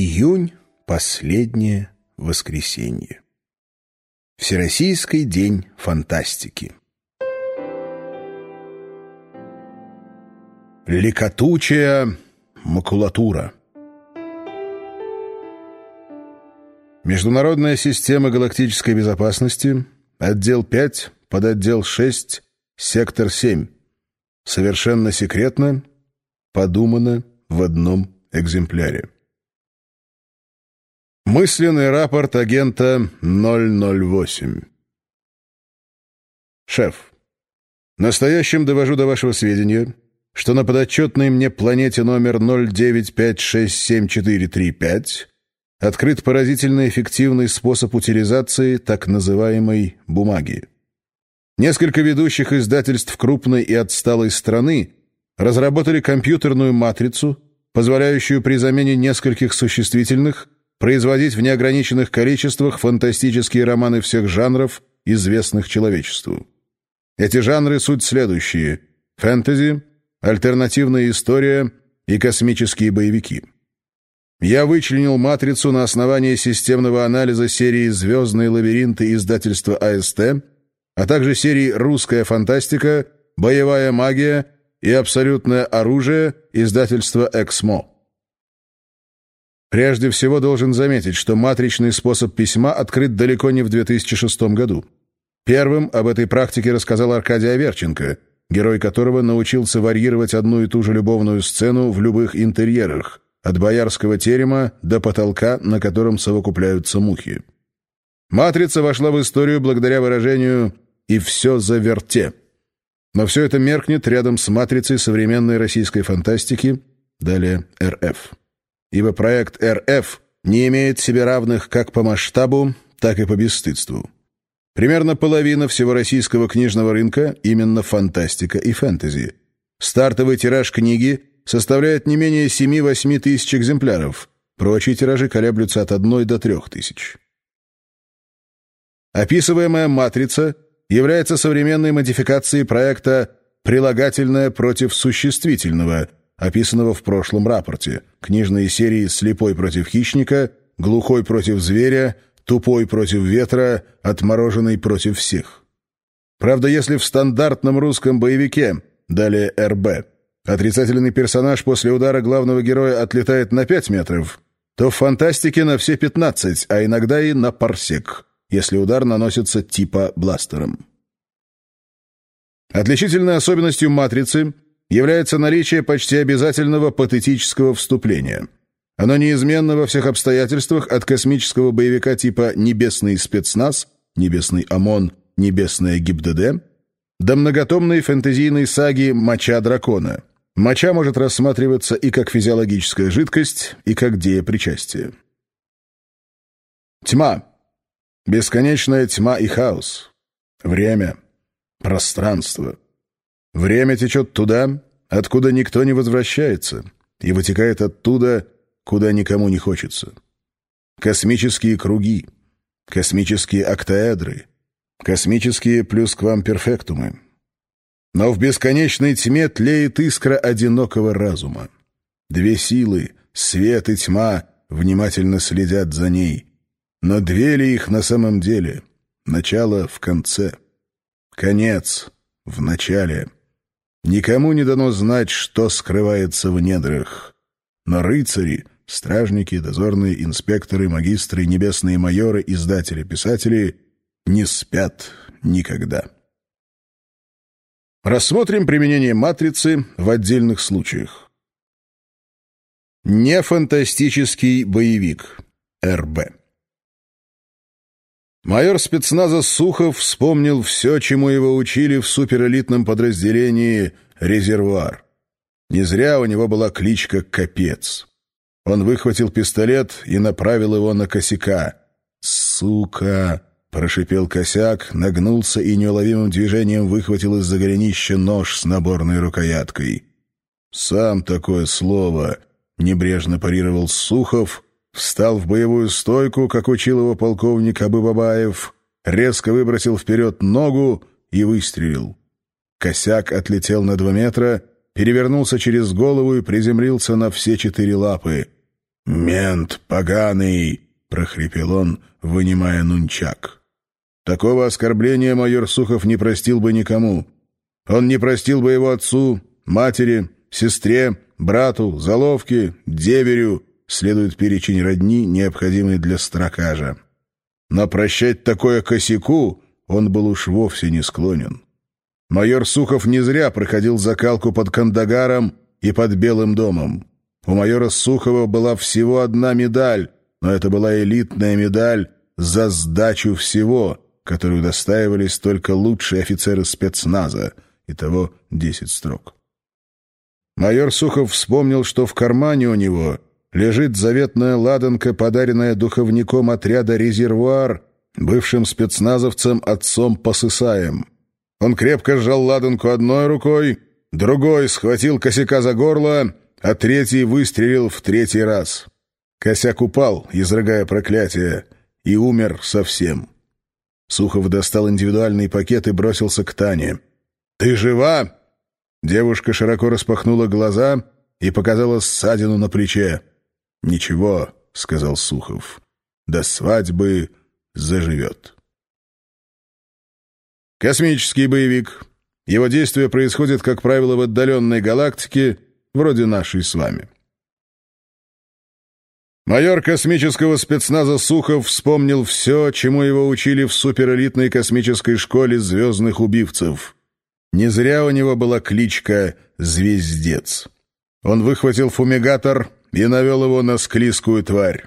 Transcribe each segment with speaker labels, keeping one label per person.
Speaker 1: Июнь — последнее воскресенье. Всероссийский день фантастики. Лекотучая макулатура. Международная система галактической безопасности, отдел 5, подотдел 6, сектор 7. Совершенно секретно, подумано в одном экземпляре. Мысленный рапорт агента 008. Шеф, настоящим довожу до вашего сведения, что на подотчетной мне планете номер 095674435 открыт поразительно эффективный способ утилизации так называемой бумаги. Несколько ведущих издательств крупной и отсталой страны разработали компьютерную матрицу, позволяющую при замене нескольких существительных – производить в неограниченных количествах фантастические романы всех жанров, известных человечеству. Эти жанры суть следующие – фэнтези, альтернативная история и космические боевики. Я вычленил матрицу на основании системного анализа серии «Звездные лабиринты» издательства АСТ, а также серии «Русская фантастика», «Боевая магия» и «Абсолютное оружие» издательства «Эксмо». Прежде всего должен заметить, что матричный способ письма открыт далеко не в 2006 году. Первым об этой практике рассказал Аркадий Аверченко, герой которого научился варьировать одну и ту же любовную сцену в любых интерьерах, от боярского терема до потолка, на котором совокупляются мухи. «Матрица» вошла в историю благодаря выражению «и все заверте». Но все это меркнет рядом с «матрицей» современной российской фантастики, далее «РФ» ибо проект РФ не имеет себе равных как по масштабу, так и по бесстыдству. Примерно половина всего российского книжного рынка – именно фантастика и фэнтези. Стартовый тираж книги составляет не менее 7-8 тысяч экземпляров, прочие тиражи колеблются от 1 до 3 тысяч. Описываемая матрица является современной модификацией проекта «Прилагательное против существительного», описанного в прошлом рапорте, книжные серии «Слепой против хищника», «Глухой против зверя», «Тупой против ветра», «Отмороженный против всех». Правда, если в стандартном русском боевике, далее РБ, отрицательный персонаж после удара главного героя отлетает на 5 метров, то в фантастике на все 15, а иногда и на парсек, если удар наносится типа бластером. Отличительной особенностью «Матрицы» является наличие почти обязательного патетического вступления. Оно неизменно во всех обстоятельствах от космического боевика типа «Небесный спецназ», «Небесный ОМОН», «Небесная ГИБДД» до многотомной фэнтезийной саги «Моча дракона». Моча может рассматриваться и как физиологическая жидкость, и как деепричастие. Тьма. Бесконечная тьма и хаос. Время. Пространство. Время течет туда, откуда никто не возвращается, и вытекает оттуда, куда никому не хочется. Космические круги, космические октаэдры, космические плюсквамперфектумы. Но в бесконечной тьме тлеет искра одинокого разума. Две силы, свет и тьма, внимательно следят за ней. Но две ли их на самом деле? Начало в конце. Конец в начале. Никому не дано знать, что скрывается в недрах. Но рыцари, стражники, дозорные инспекторы, магистры, небесные майоры, издатели, писатели не спят никогда. Рассмотрим применение матрицы в отдельных случаях. Нефантастический боевик. РБ. Майор спецназа Сухов вспомнил все, чему его учили в суперэлитном подразделении «Резервуар». Не зря у него была кличка «Капец». Он выхватил пистолет и направил его на косяка. «Сука!» — прошипел косяк, нагнулся и неуловимым движением выхватил из-за голенища нож с наборной рукояткой. «Сам такое слово!» — небрежно парировал Сухов — встал в боевую стойку, как учил его полковник Абыбабаев, резко выбросил вперед ногу и выстрелил. Косяк отлетел на два метра, перевернулся через голову и приземлился на все четыре лапы. «Мент поганый!» — прохрипел он, вынимая нунчак. Такого оскорбления майор Сухов не простил бы никому. Он не простил бы его отцу, матери, сестре, брату, заловке, деверю, следует перечень родни, необходимый для строкажа. Но прощать такое косяку он был уж вовсе не склонен. Майор Сухов не зря проходил закалку под Кандагаром и под Белым домом. У майора Сухова была всего одна медаль, но это была элитная медаль за сдачу всего, которую достаивались только лучшие офицеры спецназа, итого десять строк. Майор Сухов вспомнил, что в кармане у него лежит заветная ладанка, подаренная духовником отряда «Резервуар», бывшим спецназовцем отцом Посысаем. Он крепко сжал ладанку одной рукой, другой схватил косяка за горло, а третий выстрелил в третий раз. Косяк упал, изрыгая проклятие, и умер совсем. Сухов достал индивидуальный пакет и бросился к Тане. «Ты жива?» Девушка широко распахнула глаза и показала ссадину на плече. «Ничего», — сказал Сухов, — «до свадьбы заживет». Космический боевик. Его действия происходят, как правило, в отдаленной галактике, вроде нашей с вами. Майор космического спецназа Сухов вспомнил все, чему его учили в суперэлитной космической школе звездных убивцев. Не зря у него была кличка «Звездец». Он выхватил фумигатор и навел его на склизкую тварь.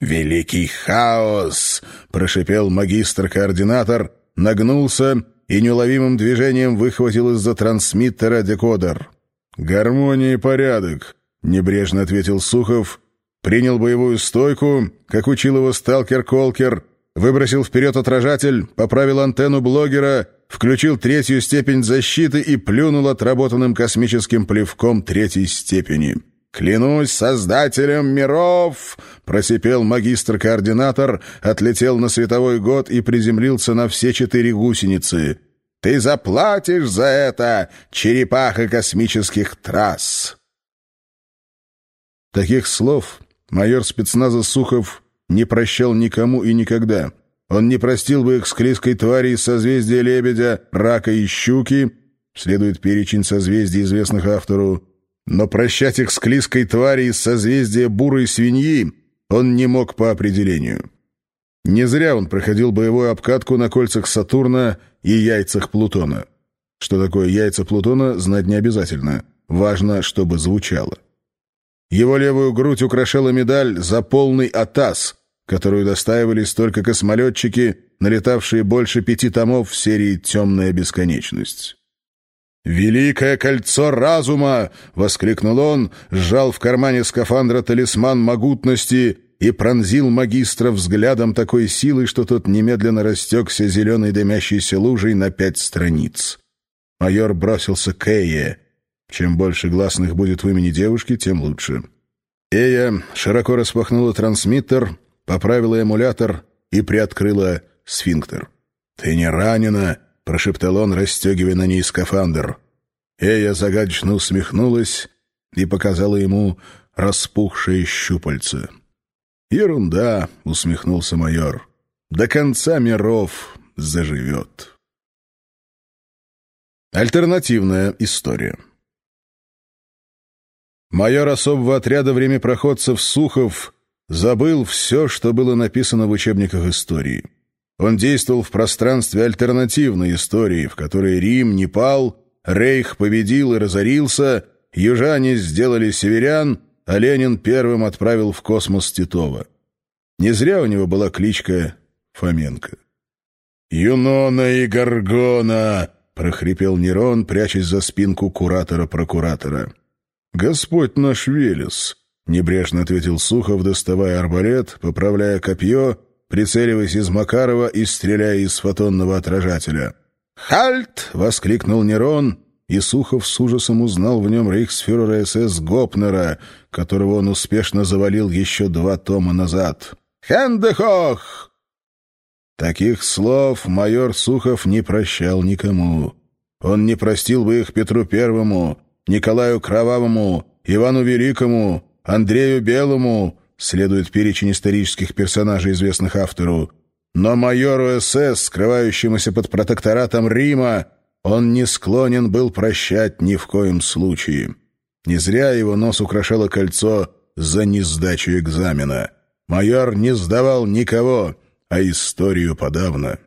Speaker 1: «Великий хаос!» — прошипел магистр-координатор, нагнулся и неуловимым движением выхватил из-за трансмиттера декодер. «Гармония и порядок», — небрежно ответил Сухов, принял боевую стойку, как учил его сталкер Колкер, выбросил вперед отражатель, поправил антенну блогера, включил третью степень защиты и плюнул отработанным космическим плевком третьей степени. «Клянусь создателем миров!» — просипел магистр-координатор, отлетел на световой год и приземлился на все четыре гусеницы. «Ты заплатишь за это, черепаха космических трасс!» Таких слов майор спецназа Сухов не прощал никому и никогда. Он не простил бы их склизкой твари из созвездия Лебедя, Рака и Щуки, следует перечень созвездий, известных автору, но прощать их с клизкой твари из созвездия бурой свиньи он не мог по определению. Не зря он проходил боевую обкатку на кольцах Сатурна и яйцах Плутона. Что такое яйца Плутона, знать не обязательно. Важно, чтобы звучало. Его левую грудь украшала медаль за полный атас, которую достаивались только космолетчики, налетавшие больше пяти томов в серии «Темная бесконечность». «Великое кольцо разума!» — воскликнул он, сжал в кармане скафандра талисман могутности и пронзил магистра взглядом такой силы, что тот немедленно растекся зеленой дымящейся лужей на пять страниц. Майор бросился к Эе. Чем больше гласных будет в имени девушки, тем лучше. Эя широко распахнула трансмиттер, поправила эмулятор и приоткрыла сфинктер. «Ты не ранена!» — прошептал он, расстегивая на ней скафандр. Эя загадочно усмехнулась и показала ему распухшие щупальца. «Ерунда!» — усмехнулся майор. «До конца миров заживет». Альтернативная история Майор особого отряда времяпроходцев Сухов забыл все, что было написано в учебниках истории. Он действовал в пространстве альтернативной истории, в которой Рим не пал, Рейх победил и разорился, южане сделали северян, а Ленин первым отправил в космос Титова. Не зря у него была кличка Фоменко. «Юнона и Гаргона!» — прохрипел Нерон, прячась за спинку куратора-прокуратора. «Господь наш Велес!» — небрежно ответил Сухов, доставая арбалет, поправляя копье — прицеливаясь из Макарова и стреляя из фотонного отражателя. «Хальт!» — воскликнул Нерон, и Сухов с ужасом узнал в нем рейхсфюрера СС Гопнера, которого он успешно завалил еще два тома назад. «Хендехох!» Таких слов майор Сухов не прощал никому. Он не простил бы их Петру Первому, Николаю Кровавому, Ивану Великому, Андрею Белому, следует перечень исторических персонажей, известных автору, но майору СС, скрывающемуся под протекторатом Рима, он не склонен был прощать ни в коем случае. Не зря его нос украшало кольцо за несдачу экзамена. Майор не сдавал никого, а историю подавно.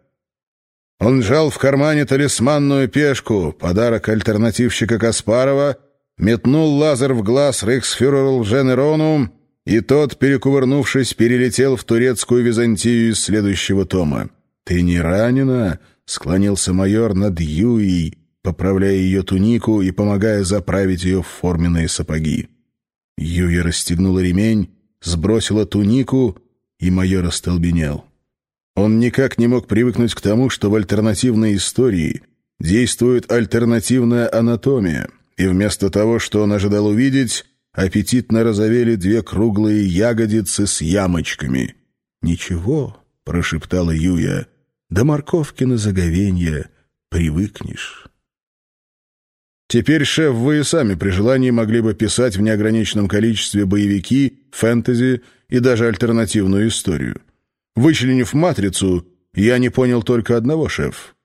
Speaker 1: Он жал в кармане талисманную пешку, подарок альтернативщика Каспарова, метнул лазер в глаз рейхсфюреру Лженерону, и тот, перекувырнувшись, перелетел в турецкую Византию из следующего тома. «Ты не ранена?» — склонился майор над Юей, поправляя ее тунику и помогая заправить ее в форменные сапоги. Юя расстегнула ремень, сбросила тунику, и майор остолбенел. Он никак не мог привыкнуть к тому, что в альтернативной истории действует альтернативная анатомия, и вместо того, что он ожидал увидеть, аппетитно разовели две круглые ягодицы с ямочками. «Ничего», — прошептала Юя, — «до морковки на заговенье привыкнешь». Теперь, шеф, вы и сами при желании могли бы писать в неограниченном количестве боевики, фэнтези и даже альтернативную историю. Вычленив «Матрицу», я не понял только одного, шеф.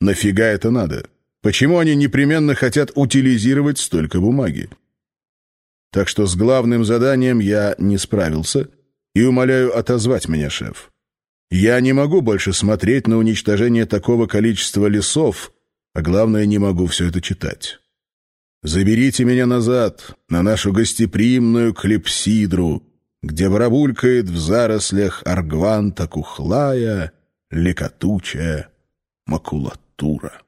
Speaker 1: Нафига это надо? Почему они непременно хотят утилизировать столько бумаги? Так что с главным заданием я не справился и умоляю отозвать меня, шеф. Я не могу больше смотреть на уничтожение такого количества лесов, а главное, не могу все это читать. Заберите меня назад, на нашу гостеприимную клепсидру, где барабулькает в зарослях аргванта кухлая, лекотучая макулатура.